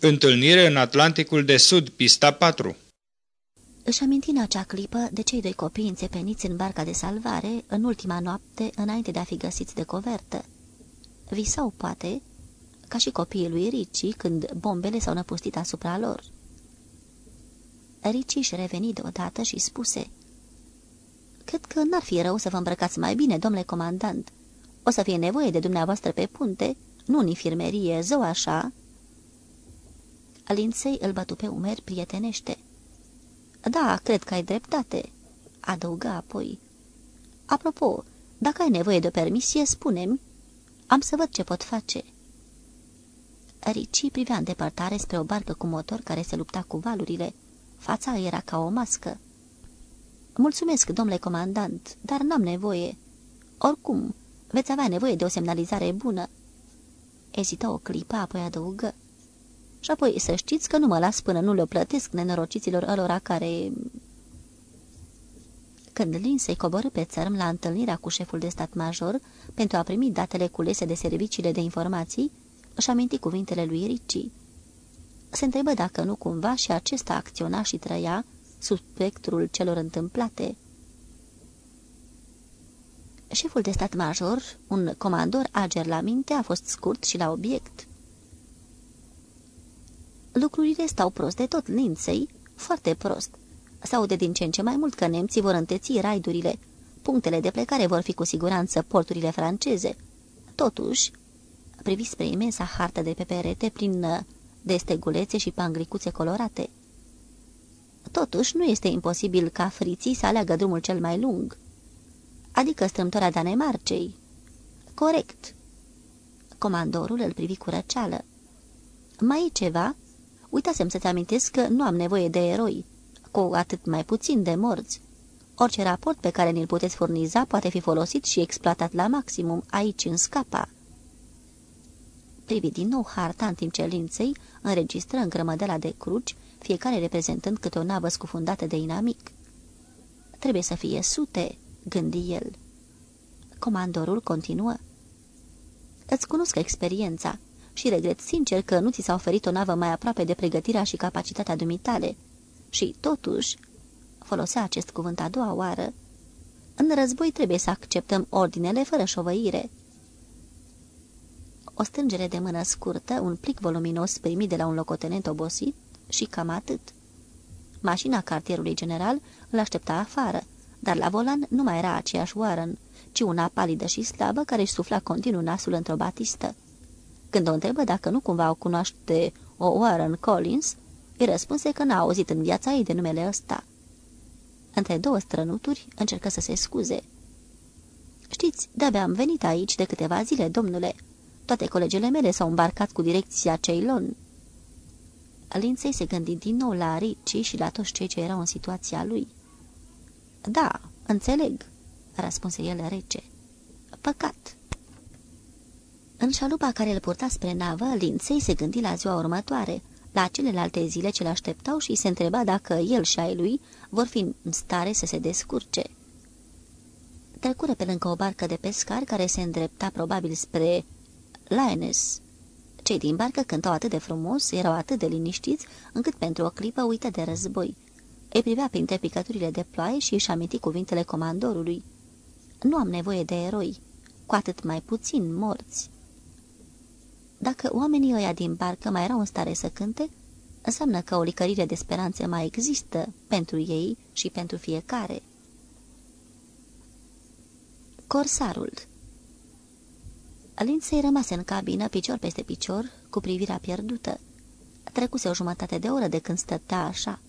Întâlnire în Atlanticul de Sud, pista 4 Își aminti în acea clipă de cei doi copii înțepeniți în barca de salvare în ultima noapte înainte de a fi găsiți de covertă. Visau, poate, ca și copiii lui Ricci când bombele s-au năpustit asupra lor. Ricci își reveni deodată și spuse Cred că n-ar fi rău să vă îmbrăcați mai bine, domnule comandant. O să fie nevoie de dumneavoastră pe punte, nu în infirmerie, zău așa." Linței îl bătu pe umeri prietenește. Da, cred că ai dreptate," adăuga apoi. Apropo, dacă ai nevoie de o permisie, spune-mi. Am să văd ce pot face." Ricci privea în depărtare spre o barcă cu motor care se lupta cu valurile. Fața era ca o mască. Mulțumesc, domnule comandant, dar n-am nevoie. Oricum, veți avea nevoie de o semnalizare bună." Ezită o clipă, apoi adăugă. Și apoi să știți că nu mă las până nu le plătesc nenorociților alora care... Când Lin se coborâ pe țărm la întâlnirea cu șeful de stat major pentru a primi datele culese de serviciile de informații, își aminti cuvintele lui Ricci. Se întrebă dacă nu cumva și acesta acționa și trăia sub spectrul celor întâmplate. Șeful de stat major, un comandor ager la minte, a fost scurt și la obiect. Lucrurile stau prost de tot, Linței, foarte prost. S-aude din ce în ce mai mult că nemții vor înteți raidurile. Punctele de plecare vor fi cu siguranță porturile franceze. Totuși, privi spre imensa hartă de pe perete prin de stegulețe și panglicuțe colorate. Totuși, nu este imposibil ca friții să aleagă drumul cel mai lung, adică strâmtoarea Danemarcei. Corect. Comandorul îl privi cu răceală. Mai e ceva? Uitasem să-ți amintesc că nu am nevoie de eroi, cu atât mai puțin de morți. Orice raport pe care ni-l puteți furniza poate fi folosit și exploatat la maximum aici în scapa. Privi din nou harta în timp ce linței înregistră în grămădela de cruci, fiecare reprezentând câte o navă scufundată de inamic. Trebuie să fie sute, gândi el. Comandorul continuă. Îți cunosc experiența și regret sincer că nu ți s-a oferit o navă mai aproape de pregătirea și capacitatea dumitale. Și, totuși, folosea acest cuvânt a doua oară, în război trebuie să acceptăm ordinele fără șovăire. O strângere de mână scurtă, un plic voluminos primit de la un locotenent obosit și cam atât. Mașina cartierului general îl aștepta afară, dar la volan nu mai era aceeași Warren, ci una palidă și slabă care își sufla continuu nasul într-o batistă. Când o întrebă dacă nu cumva o cunoaște o Warren Collins, îi răspunse că n-a auzit în viața ei de numele ăsta. Între două strănuturi încercă să se scuze. Știți, de-abia am venit aici de câteva zile, domnule. Toate colegele mele s-au îmbarcat cu direcția Ceylon." Linței se gândi din nou la Ricci și la toți cei ce erau în situația lui. Da, înțeleg," răspunse el rece. Păcat." În șalupa care îl purta spre navă, Linței se gândi la ziua următoare, la celelalte zile ce l-așteptau și se întreba dacă el și ai lui vor fi în stare să se descurce. Trecură pe lângă o barcă de pescar care se îndrepta probabil spre Lioness. Cei din barcă cântau atât de frumos, erau atât de liniștiți, încât pentru o clipă uită de război. Îi privea printre picăturile de ploaie și își aminti cuvintele comandorului. Nu am nevoie de eroi, cu atât mai puțin morți. Dacă oamenii ăia din barcă mai erau în stare să cânte, înseamnă că o licărire de speranțe mai există pentru ei și pentru fiecare. Corsarul Lindsay rămase în cabină, picior peste picior, cu privirea pierdută. Trecuse o jumătate de oră de când stătea așa.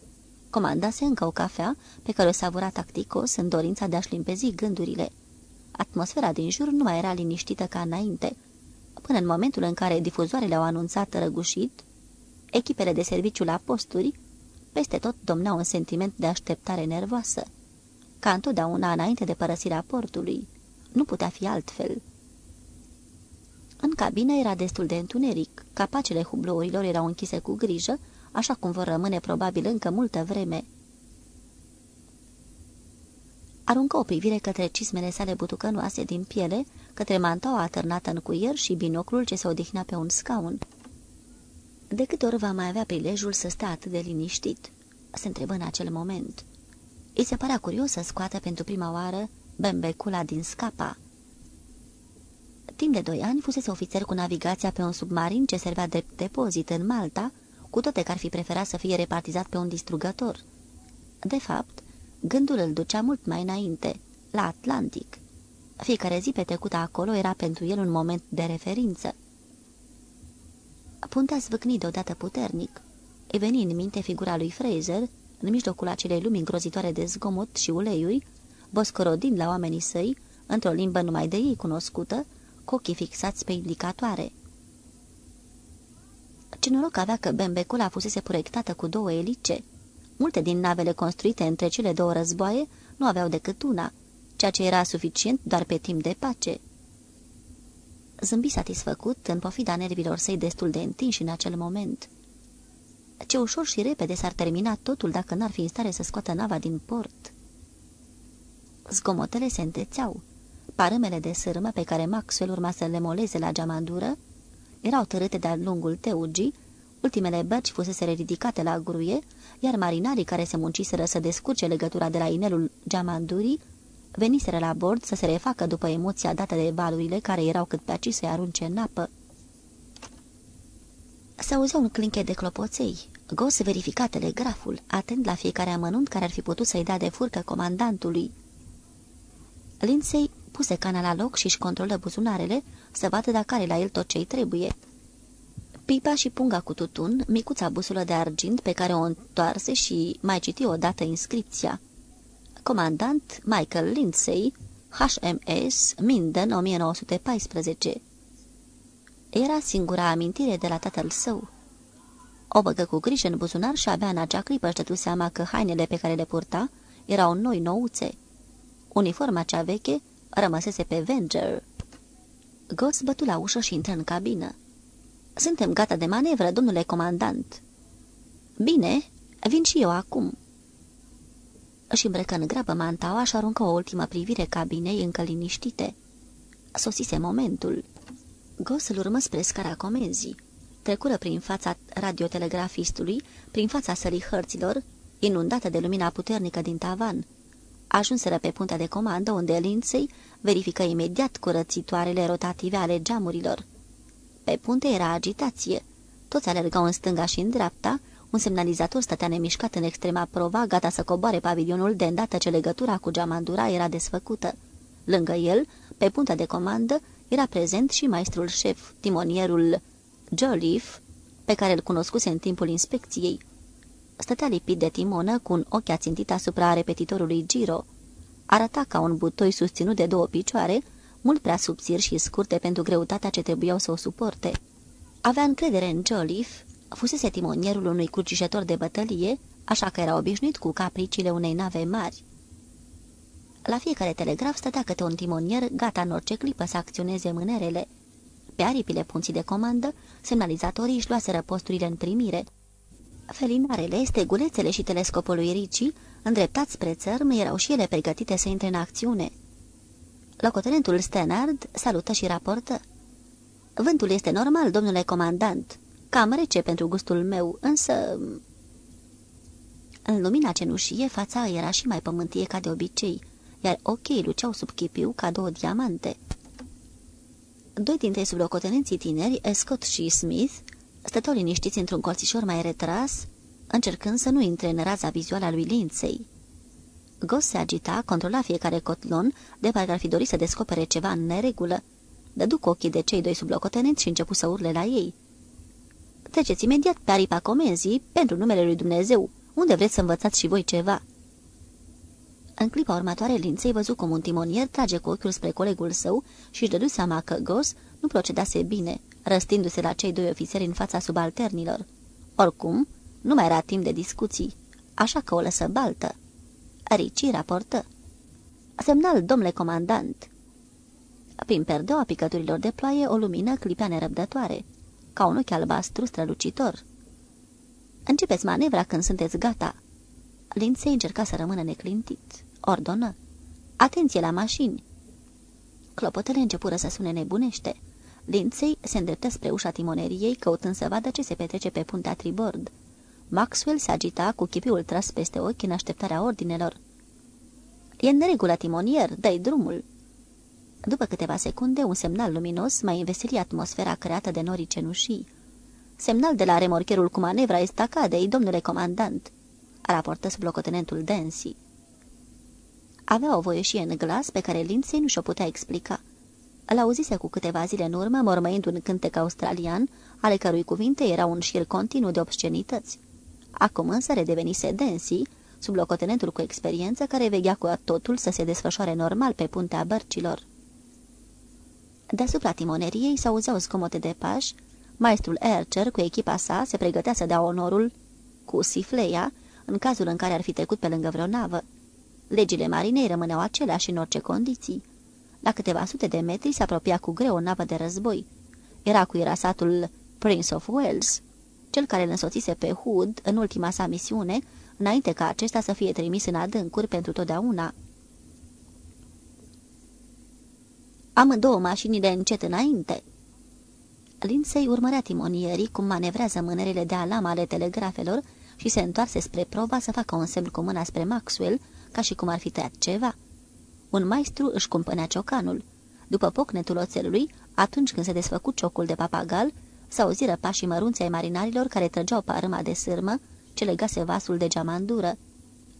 Comandase încă o cafea, pe care o savura tacticos în dorința de a-și limpezi gândurile. Atmosfera din jur nu mai era liniștită ca înainte. Până în momentul în care difuzoarele au anunțat răgușit, echipele de serviciu la posturi, peste tot domneau un sentiment de așteptare nervoasă. Ca întotdeauna înainte de părăsirea portului. Nu putea fi altfel. În cabină era destul de întuneric, capacele hublourilor erau închise cu grijă, așa cum vor rămâne probabil încă multă vreme. Aruncă o privire către cismele sale butucănoase din piele, către mantaua atârnată în cuier și binoclul ce se odihnea pe un scaun. De câte ori va mai avea prilejul să stea atât de liniștit? Se întrebă în acel moment. Îi se părea curios să scoată pentru prima oară bembecula din scapa. Timp de doi ani fusese ofițer cu navigația pe un submarin ce servea de depozit în Malta, cu toate că ar fi preferat să fie repartizat pe un distrugător. De fapt, gândul îl ducea mult mai înainte, la Atlantic. Fiecare zi petrecută acolo era pentru el un moment de referință. Puntea zvâcni deodată puternic. Îi veni în minte figura lui Fraser, în mijlocul acelei lumi îngrozitoare de zgomot și uleiuri, boscorodind la oamenii săi, într-o limbă numai de ei cunoscută, cu ochii fixați pe indicatoare. Ce noroc avea că Bembecula fusese proiectată cu două elice. Multe din navele construite între cele două războaie nu aveau decât una, ceea ce era suficient doar pe timp de pace. Zâmbi satisfăcut, în pofida nervilor săi destul de întinși în acel moment. Ce ușor și repede s-ar termina totul dacă n-ar fi în stare să scoată nava din port. Zgomotele se întețeau. Parâmele de sârmă pe care Maxwell urma să le moleze la geamandură erau tărâte de-a lungul teugii, ultimele bărci fusese ridicate la gruie, iar marinarii care se munciseră să descurce legătura de la inelul geamandurii veniseră la bord să se refacă după emoția dată de valurile care erau cât pe aci să-i arunce în apă. Se auzea un clinche de clopoței. Gos verifica telegraful, atent la fiecare amănunt care ar fi putut să-i dea de furcă comandantului. Lindsay puse cana la loc și-și controlă buzunarele să vadă dacă are la el tot ce-i trebuie. Pipa și punga cu tutun, micuța busulă de argint pe care o întoarse și mai citi odată inscripția. Comandant Michael Lindsay, HMS Minden 1914 Era singura amintire de la tatăl său. O băgă cu grijă în buzunar și abia în acea clipă își seama că hainele pe care le purta erau noi nouțe. Uniforma cea veche rămăsese pe Venger. Gos bătu la ușă și intră în cabină. Suntem gata de manevră, domnule comandant." Bine, vin și eu acum." Își îmbrăcă în grabă mantaua și aruncă o ultimă privire cabinei încă liniștite. Sosise momentul. Gos îl urmă spre scara comenzii. Trecură prin fața radiotelegrafistului, prin fața sării hărților, inundată de lumina puternică din tavan. Ajunseră pe puntea de comandă, unde Lindsay verifică imediat curățitoarele rotative ale geamurilor. Pe punte era agitație. Toți alergau în stânga și în dreapta, un semnalizator stătea nemișcat în extrema prova, gata să coboare pavilionul de îndată ce legătura cu geamandura era desfăcută. Lângă el, pe puntea de comandă, era prezent și maestrul șef, timonierul Joliffe, pe care îl cunoscuse în timpul inspecției. Stătea lipit de timonă, cu un ochi ațintit asupra repetitorului Giro. Arăta ca un butoi susținut de două picioare, mult prea subțiri și scurte pentru greutatea ce trebuiau să o suporte. Avea încredere în Joliffe, fusese timonierul unui crucișător de bătălie, așa că era obișnuit cu capriciile unei nave mari. La fiecare telegraf stătea câte un timonier, gata în orice clipă să acționeze mânerele. Pe aripile punții de comandă, semnalizatorii își luaseră posturile în primire. Felinarele, stegulețele și telescopul lui Ricci, îndreptați spre țărm, erau și ele pregătite să intre în acțiune. Locotenentul Stenard salută și raportă. Vântul este normal, domnule comandant. Cam rece pentru gustul meu, însă... În lumina cenușie, fața era și mai pământie ca de obicei, iar ochii luceau sub chipiu ca două diamante. Doi dintre sublocotenenții tineri, Scott și Smith, stăteau liniștiți într-un colțișor mai retras, încercând să nu intre în raza vizuală a lui Lindsay. Gos se agita, controla fiecare cotlon, de parcă ar fi dorit să descopere ceva în neregulă. Dădu cu ochii de cei doi sublocotenenți și începu să urle la ei. Treceți imediat pe aripa comenzii, pentru numele lui Dumnezeu, unde vreți să învățați și voi ceva." În clipa următoare, Linței văzu cum un timonier trage cu ochiul spre colegul său și își dădu seama că Gos nu procedase bine, răstindu-se la cei doi ofițeri în fața subalternilor. Oricum, nu mai era timp de discuții, așa că o lăsă baltă. Ricci raportă. Semnal, domnule comandant. Prin perdeaua picăturilor de ploaie, o lumină clipea nerăbdătoare, ca un ochi albastru strălucitor. Începeți manevra când sunteți gata. Lindsay încerca să rămână neclintit. Ordonă. Atenție la mașini! Clopotele începură să sune nebunește. Linței se îndreptă spre ușa timoneriei, căutând să vadă ce se petrece pe puntea tribord. Maxwell se agita cu chipiul tras peste ochi în așteptarea ordinelor. E în regulă, timonier, dă drumul!" După câteva secunde, un semnal luminos mai înveseli atmosfera creată de norii cenușii. Semnal de la remorcherul cu manevra estacadei, domnule comandant!" raportă sublocotenentul Dancy. Avea o voieșie în glas pe care Lindsay nu și-o putea explica. Îl auzise cu câteva zile în urmă, mormăind un cântec australian, ale cărui cuvinte era un șir continuu de obscenități. Acum însă redevenise Dancy, sublocotenentul cu experiență care veghea cu totul să se desfășoare normal pe puntea bărcilor. Deasupra timoneriei s-auzeau zgomote de pași, maestrul Archer cu echipa sa se pregătea să dea onorul cu sifleia, în cazul în care ar fi trecut pe lângă vreo navă. Legile marinei rămâneau aceleași în orice condiții. La câteva sute de metri se apropia cu greu o navă de război. Era cu irasatul Prince of Wales, cel care îl însoțise pe Hood în ultima sa misiune, înainte ca acesta să fie trimis în adâncuri pentru totdeauna. Amândouă mașinile încet înainte. Lindsay urmărea timonierii cum manevrează mânerile de alam ale telegrafelor și se întoarse spre prova să facă un semn cu mâna spre Maxwell, ca și cum ar fi tăiat ceva. Un maestru își cumpănea ciocanul. După pocnetul oțelului, atunci când se desfăcut ciocul de papagal, s-auziră pașii mărunți ai marinarilor care trăgeau parâma de sârmă ce legase vasul de geamandură.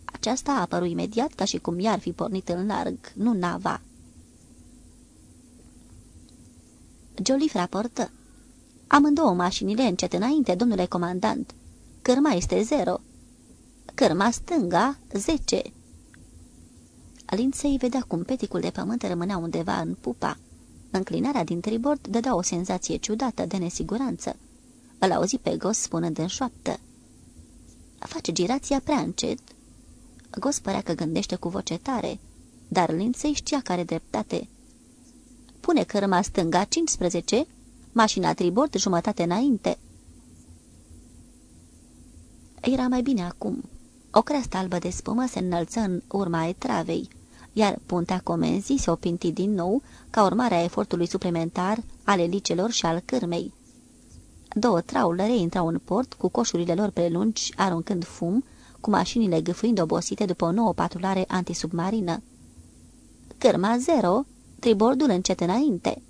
Aceasta a apărut imediat ca și cum i-ar fi pornit în larg, nu nava. Joliffe raportă. Amândouă mașinile încet înainte, domnule comandant. Cârma este zero. Cârma stânga, zece. Lindsay vedea cum peticul de pământ rămânea undeva în pupa. Înclinarea din tribord dădea o senzație ciudată de nesiguranță. Îl auzi pe Gos spunând în șoaptă. Face girația prea încet. Gos părea că gândește cu voce tare, dar Lindsay știa care dreptate. Pune cărma stânga 15, mașina tribord jumătate înainte. Era mai bine acum. O creastă albă de spumă se înălță în urma etravei iar puntea comenzii se opinti din nou ca urmare a efortului suplimentar ale licelor și al cârmei. Două traulere intrau în port cu coșurile lor prelungi aruncând fum, cu mașinile gâfâind obosite după o nouă patrulare antisubmarină. Cârma zero, tribordul încet înainte.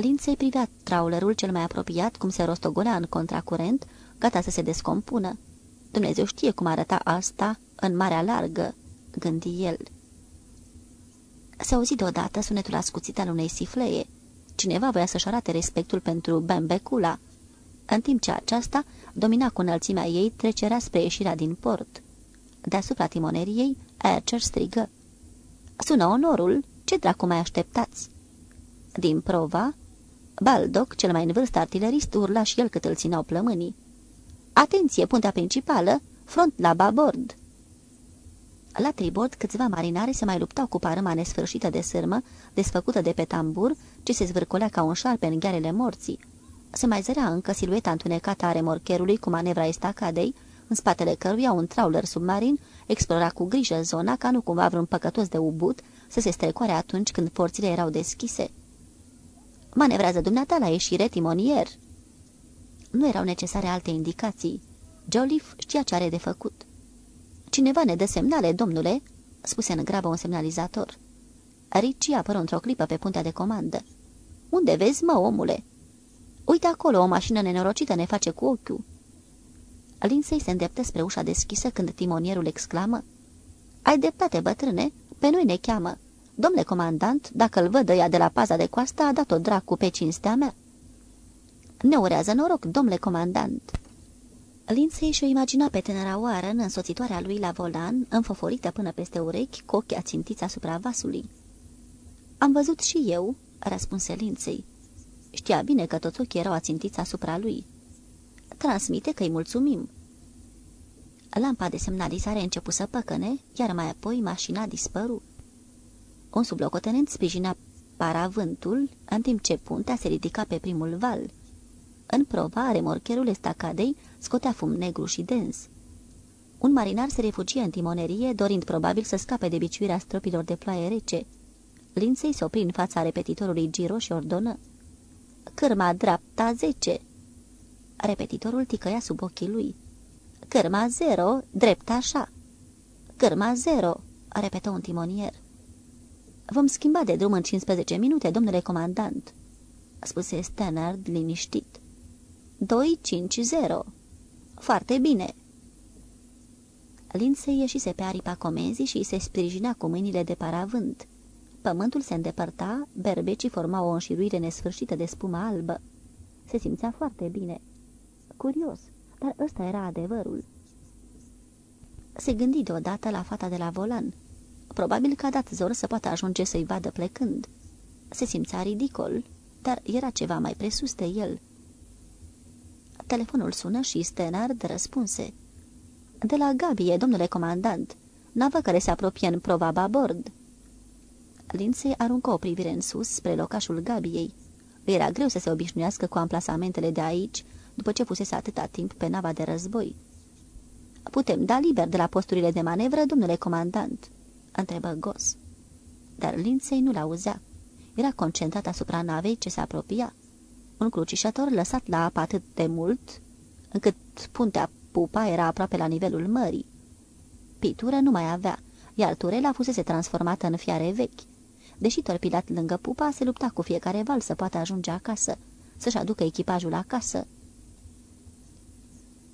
Linței privea traulerul cel mai apropiat cum se rostogolea în contracurent, gata să se descompună. Dumnezeu știe cum arăta asta în marea largă gândi el. Se auzi deodată sunetul ascuțit al unei sifleie. Cineva voia să-și arate respectul pentru Bembecula, în timp ce aceasta domina cu înălțimea ei trecerea spre ieșirea din port. Deasupra timoneriei, Archer strigă. Sună onorul? Ce dracu mai așteptați?" Din prova, Baldoc, cel mai în vârstă artilerist, urla și el cât îl țineau plămânii. Atenție, puntea principală! Front la babord!" La tribord, câțiva marinari se mai luptau cu parâma nesfârșită de sârmă, desfăcută de pe tambur, ce se zvârcolea ca un șarpe în ghearele morții. Se mai zărea încă silueta întunecată a remorcherului cu manevra estacadei, în spatele căruia un trawler submarin explora cu grijă zona ca nu cumva vreun păcătos de ubut să se strecoare atunci când porțile erau deschise. Manevrează dumneata la ieșire, timonier!" Nu erau necesare alte indicații. Joliffe știa ce are de făcut. Cineva ne dă semnale, domnule?" spuse în grabă un semnalizator. Ricci apără într-o clipă pe puntea de comandă. Unde vezi, mă, omule?" Uite acolo, o mașină nenorocită ne face cu ochiul." Linsei se îndreptă spre ușa deschisă când timonierul exclamă. Ai dreptate, bătrâne, pe noi ne cheamă. Domnule comandant, dacă îl văd ăia de la paza de coastă, a dat-o dracu pe cinstea mea." Ne urează noroc, domnule comandant." Lindsay și-o imagina pe tânăra oară în însoțitoarea lui la volan, înfoforită până peste urechi, cu ochii ațintiți asupra vasului. Am văzut și eu," răspunse Lindsay. Știa bine că toți ochii erau ațintiți asupra lui. Transmite că-i mulțumim." Lampa de semnalizare început să păcăne, iar mai apoi mașina dispăru. Un sublocotenent sprijina paravântul, în timp ce puntea se ridica pe primul val. În prova, remorcherul estacadei scotea fum negru și dens. Un marinar se refugie în timonerie, dorind probabil să scape de biciuirea stropilor de ploaie rece. Linței se opri în fața repetitorului Giro și ordonă. Cârma dreapta 10. Repetitorul ticăia sub ochii lui. Cârma 0, drept așa. Cârma 0, repetă un timonier. Vom schimba de drum în 15 minute, domnule comandant, spuse Stannard liniștit. 250. Foarte bine. Lindsay ieșise pe aripa comenzii și se sprijinea cu mâinile de paravânt. Pământul se îndepărta, berbecii formau o înșiruire nesfârșită de spumă albă. Se simțea foarte bine. Curios, dar ăsta era adevărul. Se gândi deodată la fata de la volan. Probabil că a dat zor să poată ajunge să-i vadă plecând. Se simțea ridicol, dar era ceva mai presus de el. Telefonul sună și Stenard răspunse. De la Gabie, domnule comandant, navă care se apropie în probaba bord." Lindsay aruncă o privire în sus spre locașul Gabiei. Era greu să se obișnuiască cu amplasamentele de aici, după ce fusese atâta timp pe nava de război. Putem da liber de la posturile de manevră, domnule comandant?" întrebă Gos. Dar Lindsay nu l-auzea. Era concentrat asupra navei ce se apropia. Un crucișător lăsat la apă atât de mult, încât puntea pupa era aproape la nivelul mării. Pitură nu mai avea, iar turela fusese transformată în fiare vechi. Deși torpilat lângă pupa, se lupta cu fiecare val să poată ajunge acasă, să-și aducă echipajul acasă.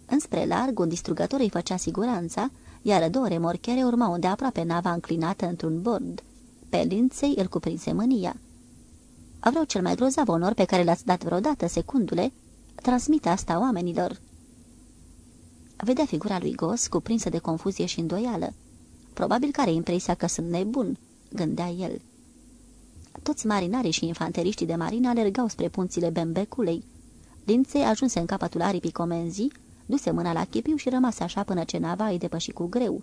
Înspre larg, un distrugător îi făcea siguranța, iar două remorchere urmau de aproape nava înclinată într-un bord. Pe linței îl cuprinse mânia. Vreau cel mai grozav onor pe care l-ați dat vreodată, secundule. Transmite asta oamenilor." Vedea figura lui Gos cuprinsă de confuzie și îndoială. Probabil că are impresia că sunt nebun, gândea el. Toți marinarii și infanteriștii de marină alergau spre punțile Bembeculei. Linței ajunse în capătul aripii comenzii, duse mâna la chipiu și rămase așa până ce nava îi depăși cu greu.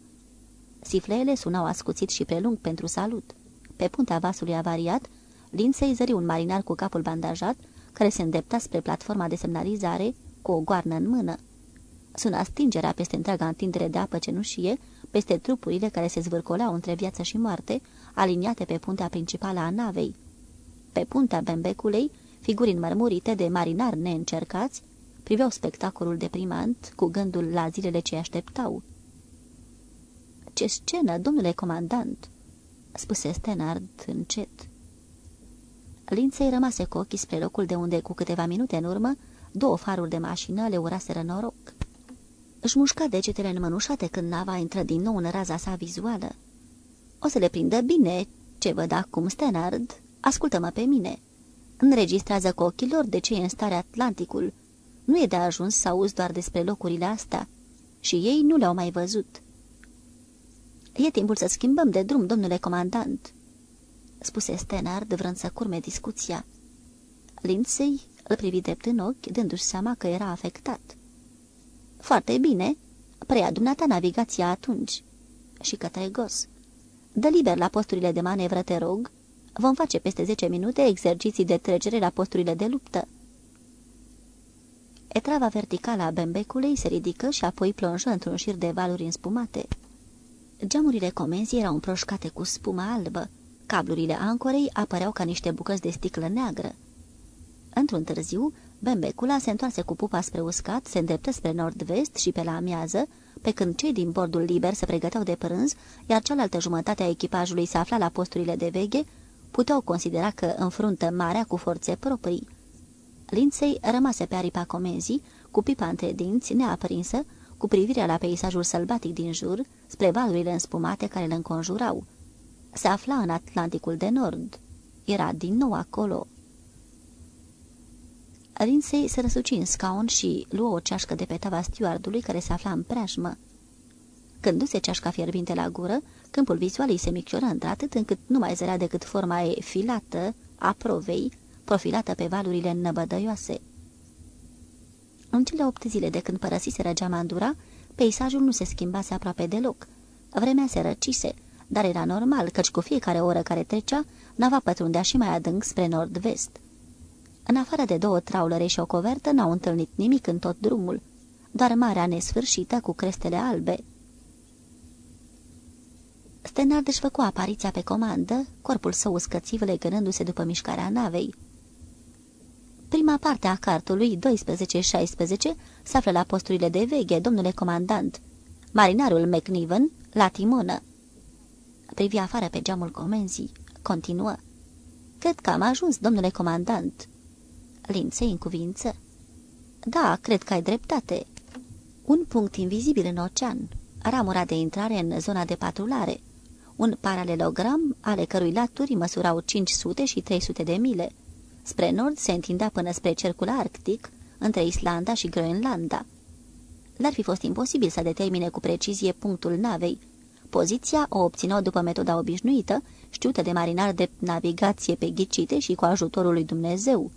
Sifleele sunau ascuțit și prelung pentru salut. Pe puntea vasului avariat, Linței zări un marinar cu capul bandajat, care se îndepta spre platforma de semnalizare, cu o goarnă în mână. Suna stingerea peste întreaga întindere de apă cenușie, peste trupurile care se zvârcoleau între viață și moarte, aliniate pe puntea principală a navei. Pe puntea Bembeculei, figuri înmărmurite de marinari neîncercați, priveau spectacolul deprimant, cu gândul la zilele ce așteptau. Ce scenă, domnule comandant!" spuse Stenard încet. Linței rămase cu ochii spre locul de unde, cu câteva minute în urmă, două faruri de mașină le uraseră noroc. Își mușca degetele înmănușate când nava intră din nou în raza sa vizuală. O să le prindă bine ce văd acum, Stenard. Ascultă-mă pe mine. Înregistrează cu ochii lor de ce e în stare Atlanticul. Nu e de ajuns să auzi doar despre locurile astea. Și ei nu le-au mai văzut. E timpul să schimbăm de drum, domnule comandant," spuse Stenard, vrând să curme discuția. Lindsay îl privi drept în ochi, dându-și seama că era afectat. Foarte bine. Preia dumneata navigația atunci." Și către Gos. Dă liber la posturile de manevră, te rog. Vom face peste zece minute exerciții de trecere la posturile de luptă." Etrava verticală a bembecului se ridică și apoi plonjă într-un șir de valuri înspumate. Geamurile comenzii erau împroșcate cu spumă albă. Cablurile ancorei apăreau ca niște bucăți de sticlă neagră. Într-un târziu, Bembecula se întoarse cu pupa spre uscat, se îndreptă spre nord-vest și pe la amiază, pe când cei din bordul liber se pregăteau de prânz, iar cealaltă jumătate a echipajului se afla la posturile de veghe, puteau considera că înfruntă marea cu forțe proprii. Linței rămase pe aripa comenzii, cu pipa între dinți, neaprinsă, cu privirea la peisajul sălbatic din jur, spre valurile înspumate care îl înconjurau. Se afla în Atlanticul de Nord. Era din nou acolo. Lindsay se răsuci în scaun și luă o ceașcă de pe tava stewardului care se afla în preajmă. Când duse ceașca fierbinte la gură, câmpul vizual îi se micșoră într-atât încât nu mai zărea decât forma e filată a provei, profilată pe valurile năbădăioase. În cele opt zile de când părăsise Geamandura, peisajul nu se schimbase aproape deloc. Vremea se răcise, dar era normal, căci cu fiecare oră care trecea, nava pătrundea și mai adânc spre nord-vest. În afară de două traulere și o covertă, n-au întâlnit nimic în tot drumul, doar marea nesfârșită cu crestele albe. Stenard își făcu apariția pe comandă, corpul său scățiv legănându-se după mișcarea navei. Prima parte a cartului, 12-16, se află la posturile de veghe, domnule comandant. Marinarul McNiven, la timonă. Privi afară pe geamul comenzii. Continuă. Cred că am ajuns, domnule comandant." Linței în cuvință. Da, cred că ai dreptate." Un punct invizibil în ocean, ramura de intrare în zona de patrulare, un paralelogram ale cărui laturi măsurau 500 și 300 de mile. Spre nord se întindea până spre cercul arctic, între Islanda și Groenlanda. L-ar fi fost imposibil să determine cu precizie punctul navei. Poziția o obțineau după metoda obișnuită, știută de marinar de navigație pe ghicite și cu ajutorul lui Dumnezeu.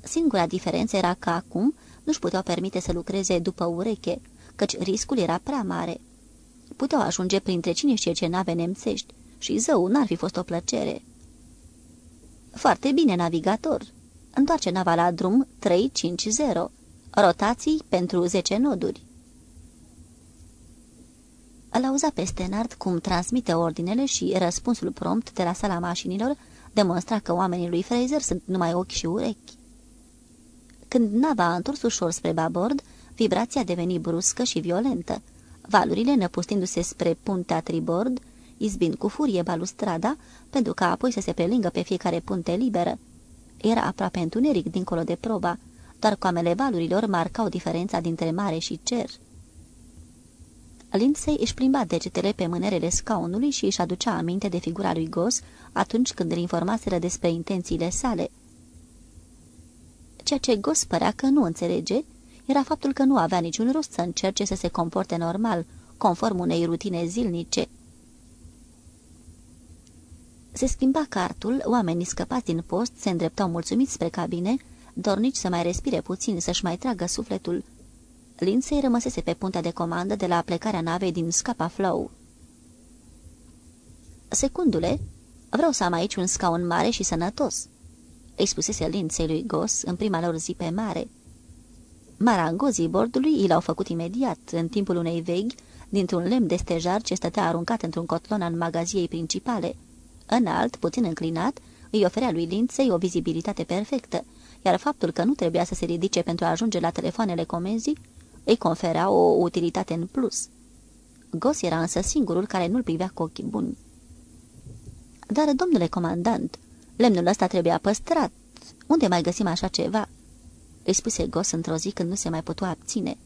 Singura diferență era că acum nu-și puteau permite să lucreze după ureche, căci riscul era prea mare. Puteau ajunge printre cine știe ce nave nemțești și zău n-ar fi fost o plăcere. Foarte bine, navigator. Întoarce nava la drum 350. Rotații pentru 10 noduri. Îl auza pe Stenard cum transmite ordinele și răspunsul prompt de la sala mașinilor demonstra că oamenii lui Fraser sunt numai ochi și urechi. Când nava a întors ușor spre babord, vibrația deveni bruscă și violentă. Valurile, năpustindu-se spre puntea tribord, izbind cu furie balustrada, pentru ca apoi să se prelingă pe fiecare punte liberă. Era aproape întuneric dincolo de proba, doar coamele valurilor marcau diferența dintre mare și cer. Lindsay își plimba degetele pe mânerele scaunului și își aducea aminte de figura lui Gos atunci când îl informaseră despre intențiile sale. Ceea ce Gos părea că nu înțelege era faptul că nu avea niciun rost să încerce să se comporte normal, conform unei rutine zilnice. Se schimba cartul, oamenii scăpați din post se îndreptau mulțumiți spre cabine, dornici să mai respire puțin, să-și mai tragă sufletul. Lindsay rămăsese pe puntea de comandă de la plecarea navei din Scapa Flow. Secundule, vreau să am aici un scaun mare și sănătos," îi spusese Lindsay lui Gos în prima lor zi pe mare. Marangozii bordului i l-au făcut imediat, în timpul unei veghi, dintr-un lemn de stejar ce stătea aruncat într-un cotlon al magaziei principale. Înalt, puțin înclinat, îi oferea lui Lindsay o vizibilitate perfectă, iar faptul că nu trebuia să se ridice pentru a ajunge la telefoanele comenzii îi conferea o utilitate în plus. Gos era însă singurul care nu-l privea cu ochii buni. Dar, domnule comandant, lemnul ăsta trebuia păstrat. Unde mai găsim așa ceva?" îi spuse Gos într-o zi când nu se mai putea abține.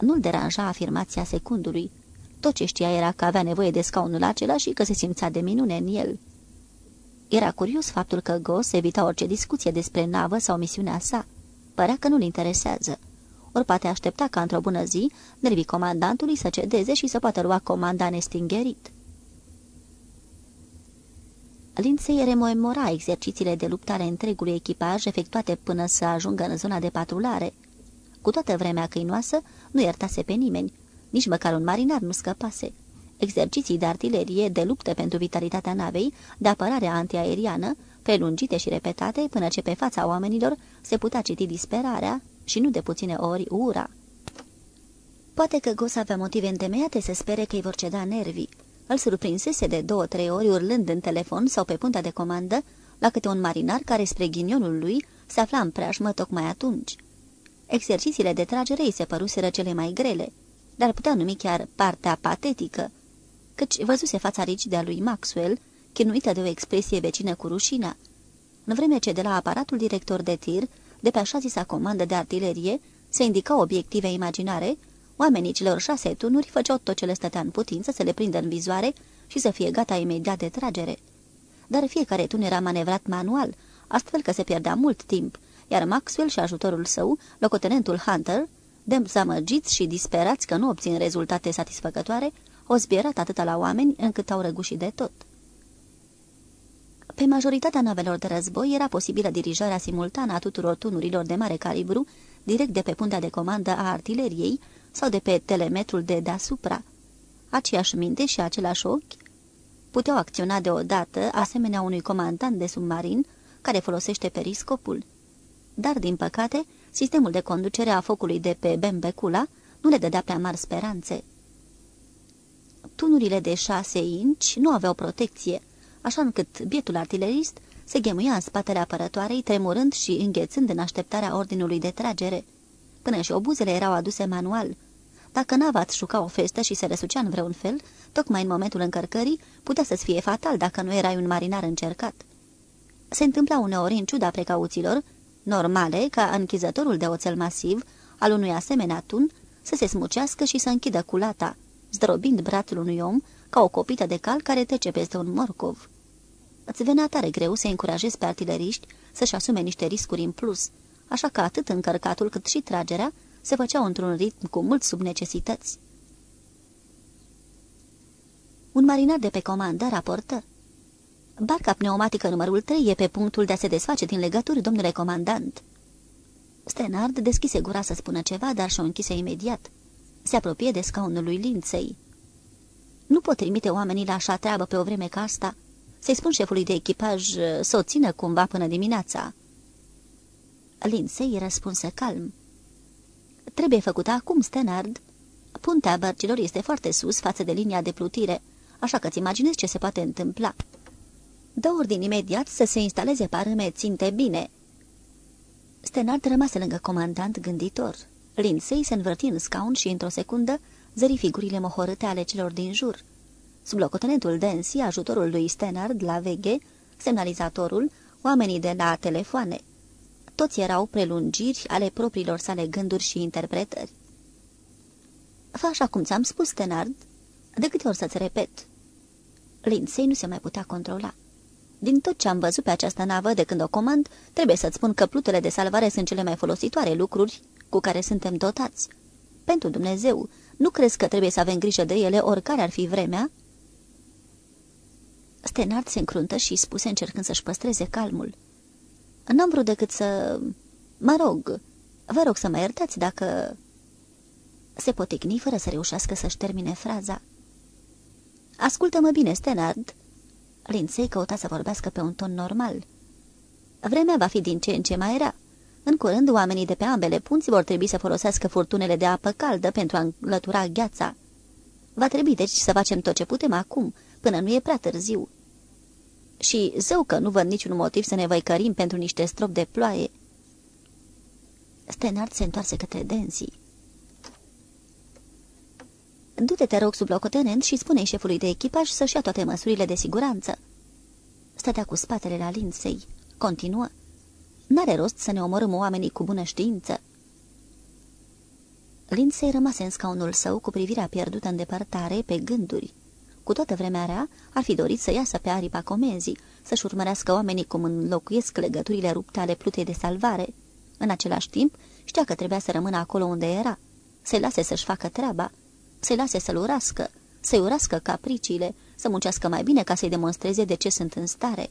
Nu-l deranja afirmația secundului. Tot ce știa era că avea nevoie de scaunul acela și că se simțea de minune în el. Era curios faptul că Gos evita orice discuție despre navă sau misiunea sa. Părea că nu-l interesează. Ori poate aștepta ca într-o bună zi nervii comandantului să cedeze și să poată lua comanda nestingerit. Lindsay rememora exercițiile de luptare întregului echipaj efectuate până să ajungă în zona de patrulare. Cu toată vremea câinoasă, nu iertase pe nimeni, nici măcar un marinar nu scăpase. Exerciții de artilerie, de luptă pentru vitalitatea navei, de apărare antiaeriană, prelungite și repetate, până ce pe fața oamenilor se putea citi disperarea și nu de puține ori ura. Poate că Gos avea motive întemeiate să spere că îi vor ceda nervii. Îl surprinsese de două-trei ori urlând în telefon sau pe punta de comandă la câte un marinar care, spre ghinionul lui, se afla în preajmă tocmai atunci. Exercițiile de tragere îi se păruseră cele mai grele, dar putea numi chiar partea patetică, căci văzuse fața rigidă a lui Maxwell, chinuită de o expresie vecină cu rușina. În vreme ce de la aparatul director de tir, de pe așa zisa comandă de artilerie, se indicau obiective imaginare, oamenii celor șase tunuri făceau tot ce le stătea în putință să le prindă în vizoare și să fie gata imediat de tragere. Dar fiecare tun era manevrat manual, astfel că se pierdea mult timp, iar Maxwell și ajutorul său, locotenentul Hunter, dezamăgiți și disperați că nu obțin rezultate satisfăcătoare, au zbierat atâta la oameni încât au răgușit de tot. Pe majoritatea navelor de război era posibilă dirijarea simultană a tuturor tunurilor de mare calibru, direct de pe puntea de comandă a artileriei sau de pe telemetrul de deasupra. Aceeași minte și același ochi puteau acționa deodată, asemenea unui comandant de submarin care folosește periscopul. Dar, din păcate, sistemul de conducere a focului de pe Bembecula nu le dădea prea mari speranțe tunurile de șase inci nu aveau protecție, așa încât bietul artilerist se ghemuia în spatele apărătoarei, tremurând și înghețând în așteptarea ordinului de tragere. Până și obuzele erau aduse manual. Dacă nava îți juca o festă și se răsucea în vreun fel, tocmai în momentul încărcării, putea să-ți fie fatal dacă nu erai un marinar încercat. Se întâmpla uneori, în ciuda precauțiilor, normale ca închizătorul de oțel masiv al unui asemenea tun să se smucească și să închidă culata, zdrobind brațul unui om ca o copită de cal care trece peste un morcov. Îți venea tare greu să încurajezi pe artileriști să-și asume niște riscuri în plus, așa că atât încărcatul cât și tragerea se făceau într-un ritm cu mult sub necesități. Un marinar de pe comandă raportă. Barca pneumatică numărul 3 e pe punctul de a se desface din legături, domnule comandant. Stenard deschise gura să spună ceva, dar și-o închise imediat. Se apropie de scaunul lui Linței. Nu pot trimite oamenii la așa treabă pe o vreme ca asta. Să-i spun șefului de echipaj să o țină cumva până dimineața. Linței răspunse calm. Trebuie făcută acum, Stenard. Puntea bărcilor este foarte sus față de linia de plutire, așa că-ți imaginezi ce se poate întâmpla. Dă ordin imediat să se instaleze parâme ținte bine. Stenard rămase lângă comandant gânditor. Lindsay se învârti în scaun și, într-o secundă, zări figurile mohorâte ale celor din jur. Sub locotenentul Densi, ajutorul lui Stenard la veghe, semnalizatorul, oamenii de la telefoane. Toți erau prelungiri ale propriilor sale gânduri și interpretări. Fă așa cum ți-am spus, Stenard. De câte ori să-ți repet? Lindsay nu se mai putea controla. Din tot ce am văzut pe această navă de când o comand, trebuie să-ți spun că plutele de salvare sunt cele mai folositoare lucruri cu care suntem dotați. Pentru Dumnezeu, nu crezi că trebuie să avem grijă de ele oricare ar fi vremea?" Stenard se încruntă și spuse încercând să-și păstreze calmul. N-am vrut decât să... Mă rog, vă rog să mă iertați dacă... Se poticni fără să reușească să-și termine fraza. Ascultă-mă bine, Stenard. Lindsay căuta să vorbească pe un ton normal. Vremea va fi din ce în ce mai rea. În curând, oamenii de pe ambele punți vor trebui să folosească furtunele de apă caldă pentru a înlătura gheața. Va trebui deci să facem tot ce putem acum, până nu e prea târziu. Și zău că nu văd niciun motiv să ne văicărim pentru niște strop de ploaie. Stenard se întoarse către Densi. Du-te, te rog, sub locotenent și spune șefului de echipaj să-și ia toate măsurile de siguranță. Stătea cu spatele la linsei. Continuă. N-are rost să ne omorâm oamenii cu bună știință. Lindsay rămase în scaunul său cu privirea pierdută în depărtare pe gânduri. Cu toată vremea rea, ar fi dorit să iasă pe aripa comenzii, să-și urmărească oamenii cum înlocuiesc legăturile rupte ale plutei de salvare. În același timp, știa că trebuia să rămână acolo unde era, să-i lase să-și facă treaba, să-i lase să-l urască, să-i urască capriciile, să muncească mai bine ca să-i demonstreze de ce sunt în stare.